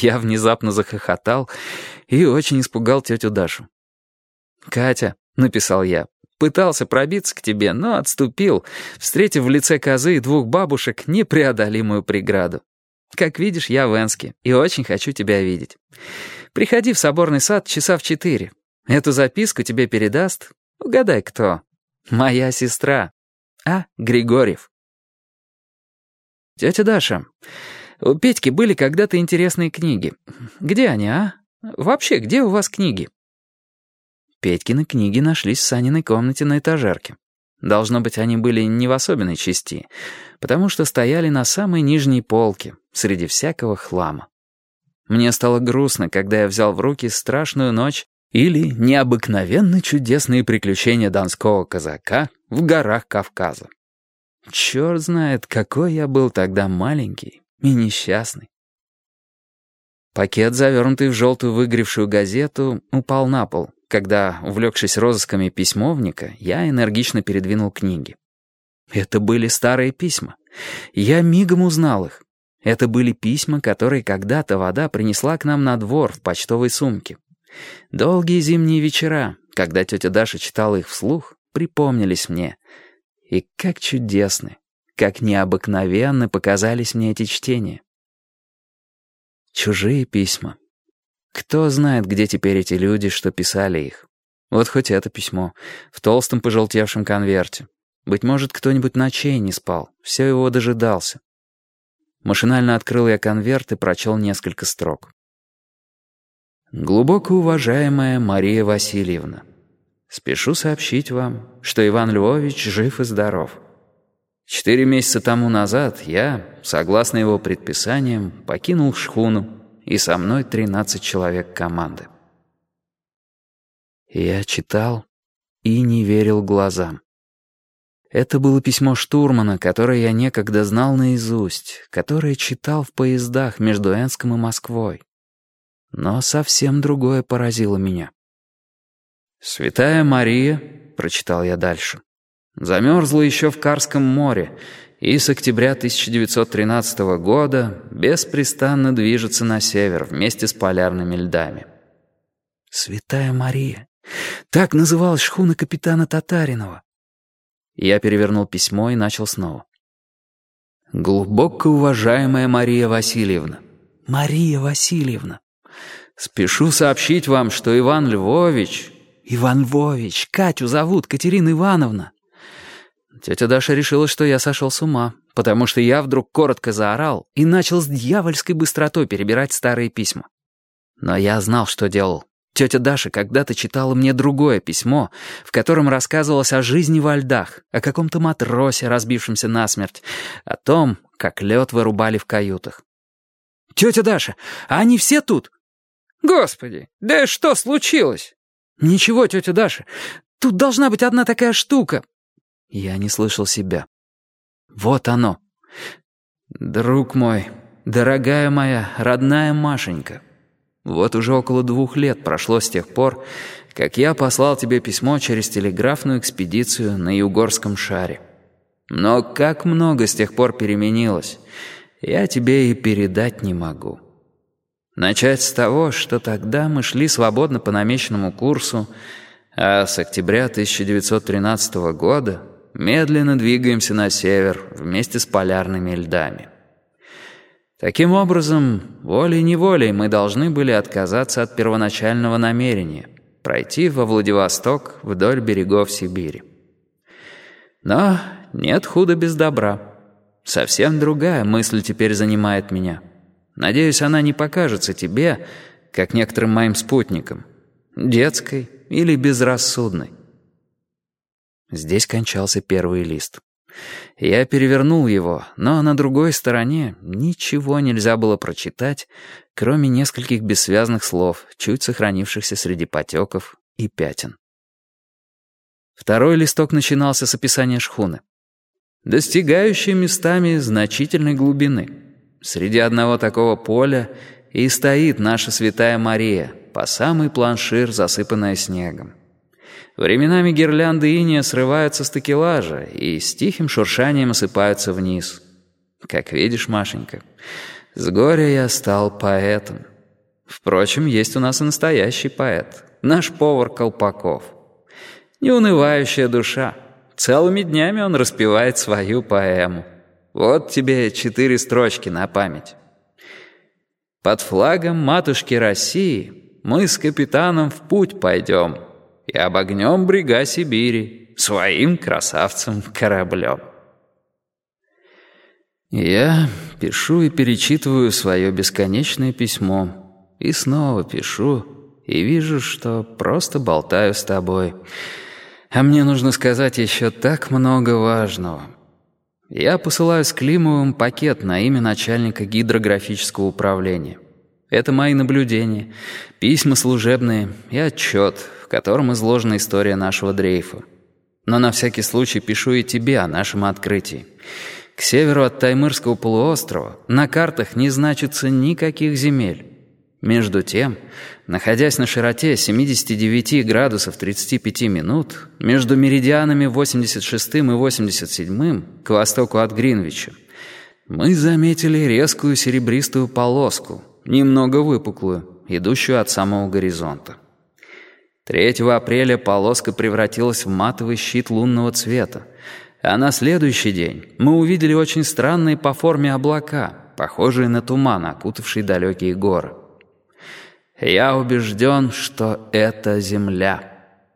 Я внезапно захохотал и очень испугал тетю Дашу. «Катя», — написал я, — «пытался пробиться к тебе, но отступил, встретив в лице козы и двух бабушек непреодолимую преграду. Как видишь, я в Энске и очень хочу тебя видеть. Приходи в соборный сад часа в четыре. Эту записку тебе передаст, угадай кто, моя сестра, а. Григорьев». «Тетя Даша, у Петьки были когда-то интересные книги. Где они, а? Вообще, где у вас книги?» Петькины книги нашлись в Саниной комнате на этажерке. Должно быть, они были не в особенной части, потому что стояли на самой нижней полке, среди всякого хлама. Мне стало грустно, когда я взял в руки «Страшную ночь» или «Необыкновенно чудесные приключения донского казака в горах Кавказа». Черт знает, какой я был тогда маленький и несчастный. Пакет, завернутый в желтую выгревшую газету, упал на пол, когда, увлекшись розысками письмовника, я энергично передвинул книги. Это были старые письма. Я мигом узнал их. Это были письма, которые когда-то вода принесла к нам на двор в почтовой сумке. Долгие зимние вечера, когда тетя Даша читала их вслух, припомнились мне. И как чудесны, как необыкновенны показались мне эти чтения. Чужие письма. Кто знает, где теперь эти люди, что писали их. Вот хоть это письмо, в толстом пожелтевшем конверте. Быть может, кто-нибудь ночей не спал, все его дожидался. Машинально открыл я конверт и прочел несколько строк. «Глубоко уважаемая Мария Васильевна, спешу сообщить вам, что Иван Львович жив и здоров. Четыре месяца тому назад я, согласно его предписаниям, покинул шхуну, и со мной тринадцать человек команды. Я читал и не верил глазам. Это было письмо штурмана, которое я некогда знал наизусть, которое читал в поездах между Энском и Москвой. Но совсем другое поразило меня. «Святая Мария», — прочитал я дальше, Замерзла еще в Карском море и с октября 1913 года беспрестанно движется на север вместе с полярными льдами. «Святая Мария! Так называлась шхуна капитана Татаринова!» Я перевернул письмо и начал снова. «Глубоко уважаемая Мария Васильевна!» «Мария Васильевна!» «Спешу сообщить вам, что Иван Львович...» «Иван Львович, Катю зовут Катерина Ивановна!» Тетя Даша решила, что я сошел с ума, потому что я вдруг коротко заорал и начал с дьявольской быстротой перебирать старые письма. Но я знал, что делал. Тетя Даша когда-то читала мне другое письмо, в котором рассказывалось о жизни во льдах, о каком-то матросе, разбившемся насмерть, о том, как лед вырубали в каютах. «Тетя Даша, а они все тут?» «Господи, да что случилось?» «Ничего, тетя Даша, тут должна быть одна такая штука. Я не слышал себя. Вот оно. Друг мой, дорогая моя, родная Машенька. Вот уже около двух лет прошло с тех пор, как я послал тебе письмо через телеграфную экспедицию на Югорском шаре. Но как много с тех пор переменилось, я тебе и передать не могу. Начать с того, что тогда мы шли свободно по намеченному курсу, а с октября 1913 года медленно двигаемся на север вместе с полярными льдами. Таким образом, волей-неволей мы должны были отказаться от первоначального намерения пройти во Владивосток вдоль берегов Сибири. Но нет худа без добра. Совсем другая мысль теперь занимает меня. Надеюсь, она не покажется тебе, как некоторым моим спутникам, детской или безрассудной. Здесь кончался первый лист. Я перевернул его, но на другой стороне ничего нельзя было прочитать, кроме нескольких бессвязных слов, чуть сохранившихся среди потеков и пятен. Второй листок начинался с описания шхуны. «Достигающие местами значительной глубины. Среди одного такого поля и стоит наша святая Мария, по самый планшир, засыпанная снегом. Временами гирлянды иния срываются с такелажа и с тихим шуршанием осыпаются вниз. Как видишь, Машенька, С горя я стал поэтом. Впрочем, есть у нас и настоящий поэт, наш повар Колпаков. Неунывающая душа. Целыми днями он распевает свою поэму. Вот тебе четыре строчки на память. Под флагом матушки России мы с капитаном в путь пойдем и обогнем брега Сибири своим красавцем-кораблем. Я пишу и перечитываю свое бесконечное письмо. И снова пишу, и вижу, что просто болтаю с тобой. А мне нужно сказать еще так много важного. Я посылаю с Климовым пакет на имя начальника гидрографического управления. Это мои наблюдения, письма служебные и отчет, котором изложена история нашего дрейфа. Но на всякий случай пишу и тебе о нашем открытии. К северу от Таймырского полуострова на картах не значится никаких земель. Между тем, находясь на широте 79 градусов 35 минут, между меридианами 86 и 87 к востоку от Гринвича, мы заметили резкую серебристую полоску, немного выпуклую, идущую от самого горизонта. 3 апреля полоска превратилась в матовый щит лунного цвета, а на следующий день мы увидели очень странные по форме облака, похожие на туман, окутавший далекие горы. Я убежден, что это Земля.